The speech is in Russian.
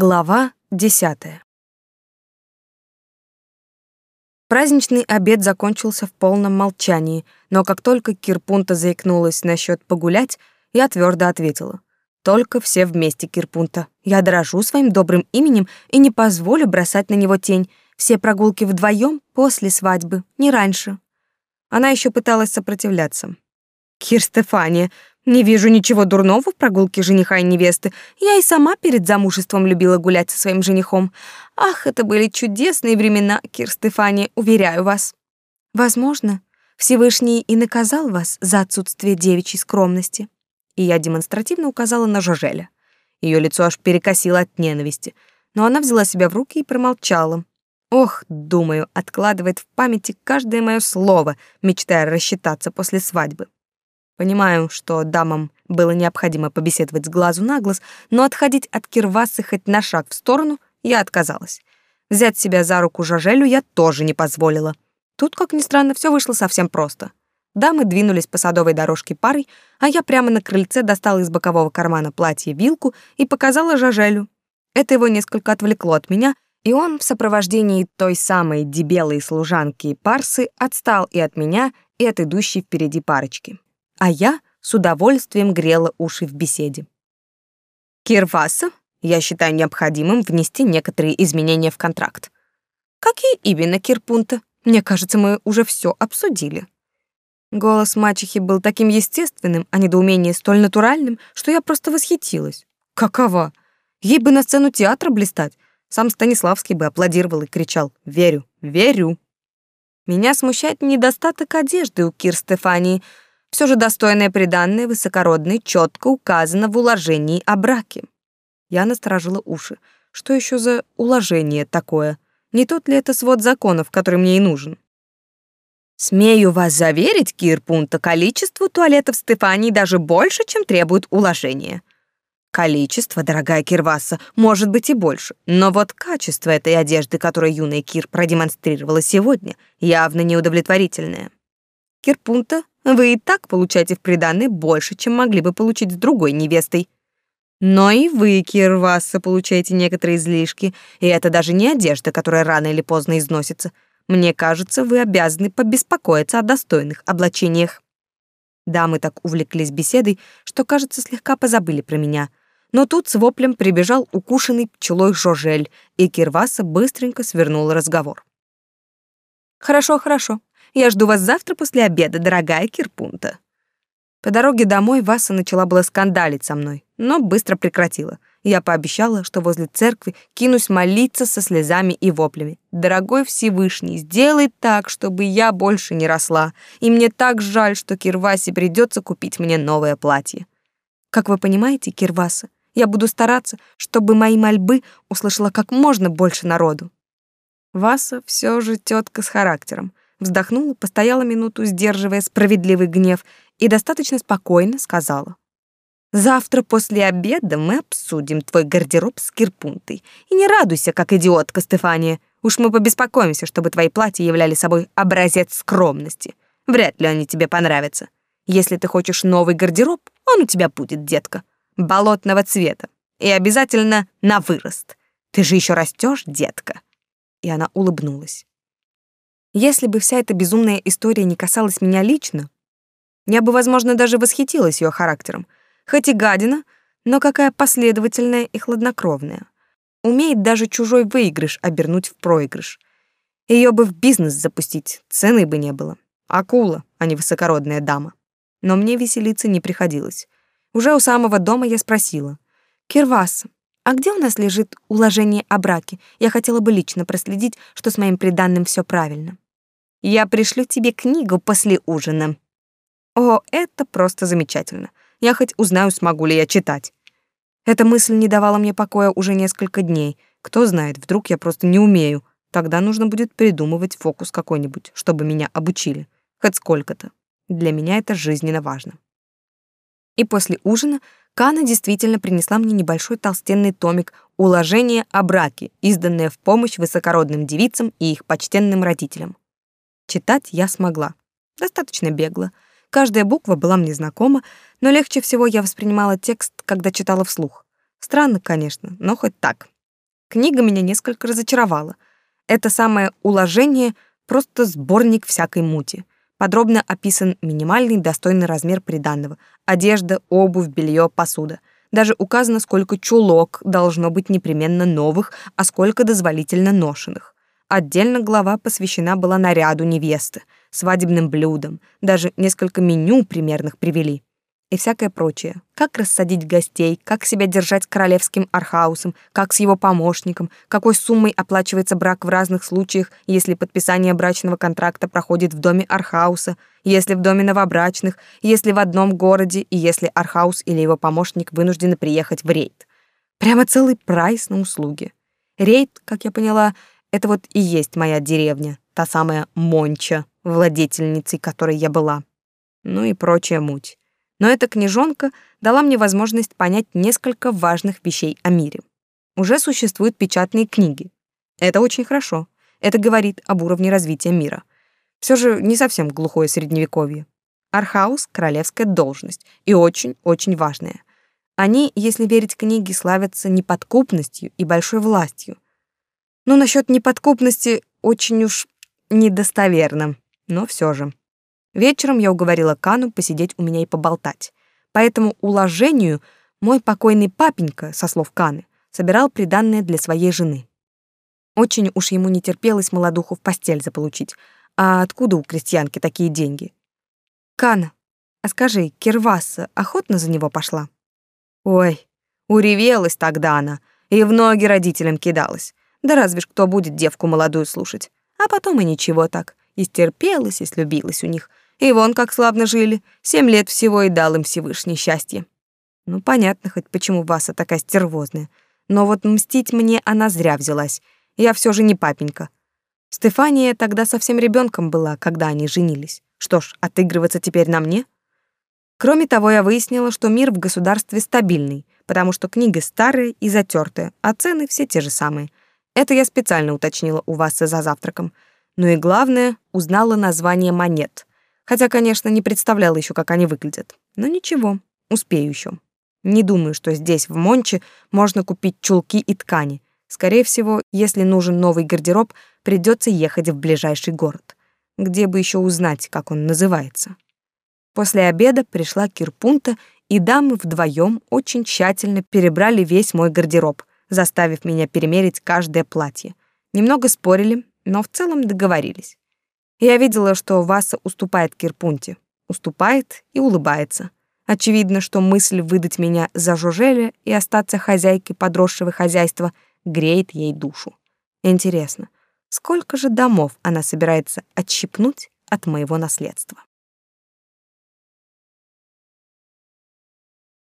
Глава десятая. Праздничный обед закончился в полном молчании, но как только Кирпунта заикнулась насчет погулять, я твердо ответила. Только все вместе, Кирпунта. Я дорожу своим добрым именем и не позволю бросать на него тень. Все прогулки вдвоем после свадьбы, не раньше. Она еще пыталась сопротивляться. Кир Стефания, не вижу ничего дурного в прогулке жениха и невесты. Я и сама перед замужеством любила гулять со своим женихом. Ах, это были чудесные времена, Кир Стефани, уверяю вас. Возможно, Всевышний и наказал вас за отсутствие девичьей скромности. И я демонстративно указала на Жожеля. Ее лицо аж перекосило от ненависти, но она взяла себя в руки и промолчала. Ох, думаю, откладывает в памяти каждое мое слово, мечтая рассчитаться после свадьбы. Понимаю, что дамам было необходимо побеседовать с глазу на глаз, но отходить от Кирвасы хоть на шаг в сторону я отказалась. Взять себя за руку Жажелю я тоже не позволила. Тут, как ни странно, все вышло совсем просто. Дамы двинулись по садовой дорожке парой, а я прямо на крыльце достала из бокового кармана платье вилку и показала Жажелю. Это его несколько отвлекло от меня, и он в сопровождении той самой дебелой служанки Парсы отстал и от меня, и от идущей впереди парочки а я с удовольствием грела уши в беседе. Кирваса, я считаю необходимым внести некоторые изменения в контракт. Какие именно, Кирпунта? Мне кажется, мы уже все обсудили. Голос мачехи был таким естественным, а недоумение столь натуральным, что я просто восхитилась. Какова? Ей бы на сцену театра блистать. Сам Станиславский бы аплодировал и кричал «Верю, верю». Меня смущает недостаток одежды у Кир Стефании — все же достойное приданное высокородной четко указано в уложении о браке. Я насторожила уши. Что еще за уложение такое? Не тот ли это свод законов, который мне и нужен? Смею вас заверить, Кирпунта, количество туалетов Стефании даже больше, чем требует уложения. Количество, дорогая Кирваса, может быть и больше, но вот качество этой одежды, которую юная Кир продемонстрировала сегодня, явно неудовлетворительное. Кирпунта вы и так получаете в приданое больше, чем могли бы получить с другой невестой. Но и вы, Кирвасса, получаете некоторые излишки, и это даже не одежда, которая рано или поздно износится. Мне кажется, вы обязаны побеспокоиться о достойных облачениях. Дамы так увлеклись беседой, что, кажется, слегка позабыли про меня. Но тут с воплем прибежал укушенный пчелой Жожель, и Кирваса быстренько свернул разговор. «Хорошо, хорошо. Я жду вас завтра после обеда, дорогая Кирпунта». По дороге домой Васа начала было скандалить со мной, но быстро прекратила. Я пообещала, что возле церкви кинусь молиться со слезами и воплями. «Дорогой Всевышний, сделай так, чтобы я больше не росла, и мне так жаль, что Кирвасе придется купить мне новое платье». Как вы понимаете, Кирваса, я буду стараться, чтобы мои мольбы услышала как можно больше народу. Васа все же тетка с характером вздохнула, постояла минуту, сдерживая справедливый гнев, и достаточно спокойно сказала. «Завтра после обеда мы обсудим твой гардероб с кирпунтой. И не радуйся, как идиотка, Стефания. Уж мы побеспокоимся, чтобы твои платья являли собой образец скромности. Вряд ли они тебе понравятся. Если ты хочешь новый гардероб, он у тебя будет, детка. Болотного цвета. И обязательно на вырост. Ты же еще растешь, детка». И она улыбнулась. Если бы вся эта безумная история не касалась меня лично, я бы, возможно, даже восхитилась ее характером. Хоть и гадина, но какая последовательная и хладнокровная. Умеет даже чужой выигрыш обернуть в проигрыш. Ее бы в бизнес запустить, цены бы не было. Акула, а не высокородная дама. Но мне веселиться не приходилось. Уже у самого дома я спросила. «Кирвас, а где у нас лежит уложение о браке? Я хотела бы лично проследить, что с моим приданным все правильно. Я пришлю тебе книгу после ужина. О, это просто замечательно. Я хоть узнаю, смогу ли я читать. Эта мысль не давала мне покоя уже несколько дней. Кто знает, вдруг я просто не умею. Тогда нужно будет придумывать фокус какой-нибудь, чтобы меня обучили. Хоть сколько-то. Для меня это жизненно важно. И после ужина Кана действительно принесла мне небольшой толстенный томик «Уложение о браке», изданное в помощь высокородным девицам и их почтенным родителям. Читать я смогла. Достаточно бегло. Каждая буква была мне знакома, но легче всего я воспринимала текст, когда читала вслух. Странно, конечно, но хоть так. Книга меня несколько разочаровала. Это самое уложение — просто сборник всякой мути. Подробно описан минимальный достойный размер приданного — одежда, обувь, белье, посуда. Даже указано, сколько чулок должно быть непременно новых, а сколько дозволительно ношенных. Отдельно глава посвящена была наряду невесты, свадебным блюдам, даже несколько меню примерных привели и всякое прочее. Как рассадить гостей, как себя держать с королевским архаусом, как с его помощником, какой суммой оплачивается брак в разных случаях, если подписание брачного контракта проходит в доме архауса, если в доме новобрачных, если в одном городе и если архаус или его помощник вынуждены приехать в рейд. Прямо целый прайс на услуги. Рейд, как я поняла, это вот и есть моя деревня, та самая Монча, владетельницей которой я была. Ну и прочая муть но эта книжонка дала мне возможность понять несколько важных вещей о мире. Уже существуют печатные книги. Это очень хорошо. Это говорит об уровне развития мира. Все же не совсем глухое средневековье. Архаус — королевская должность, и очень-очень важная. Они, если верить книге, славятся неподкупностью и большой властью. Но насчет неподкупности очень уж недостоверно, но все же. Вечером я уговорила Кану посидеть у меня и поболтать. По этому уложению мой покойный папенька, со слов Каны, собирал приданное для своей жены. Очень уж ему не терпелось молодуху в постель заполучить. А откуда у крестьянки такие деньги? Кана, а скажи, Кирваса охотно за него пошла? Ой, уревелась тогда она и в ноги родителям кидалась. Да разве ж кто будет девку молодую слушать? А потом и ничего так. И стерпелась, и слюбилась у них. И вон как славно жили. Семь лет всего и дал им Всевышний счастье. Ну, понятно хоть, почему Васа такая стервозная. Но вот мстить мне она зря взялась. Я все же не папенька. Стефания тогда совсем ребенком была, когда они женились. Что ж, отыгрываться теперь на мне? Кроме того, я выяснила, что мир в государстве стабильный, потому что книги старые и затертые, а цены все те же самые. Это я специально уточнила у вас за завтраком. Ну и главное, узнала название монет. Хотя, конечно, не представляла еще, как они выглядят. Но ничего, успею еще. Не думаю, что здесь, в Монче, можно купить чулки и ткани. Скорее всего, если нужен новый гардероб, придется ехать в ближайший город. Где бы еще узнать, как он называется. После обеда пришла Кирпунта, и дамы вдвоем очень тщательно перебрали весь мой гардероб, заставив меня перемерить каждое платье. Немного спорили, но в целом договорились. Я видела, что Васа уступает Кирпунте. Уступает и улыбается. Очевидно, что мысль выдать меня за Жужеля и остаться хозяйкой подросшего хозяйства греет ей душу. Интересно, сколько же домов она собирается отщипнуть от моего наследства?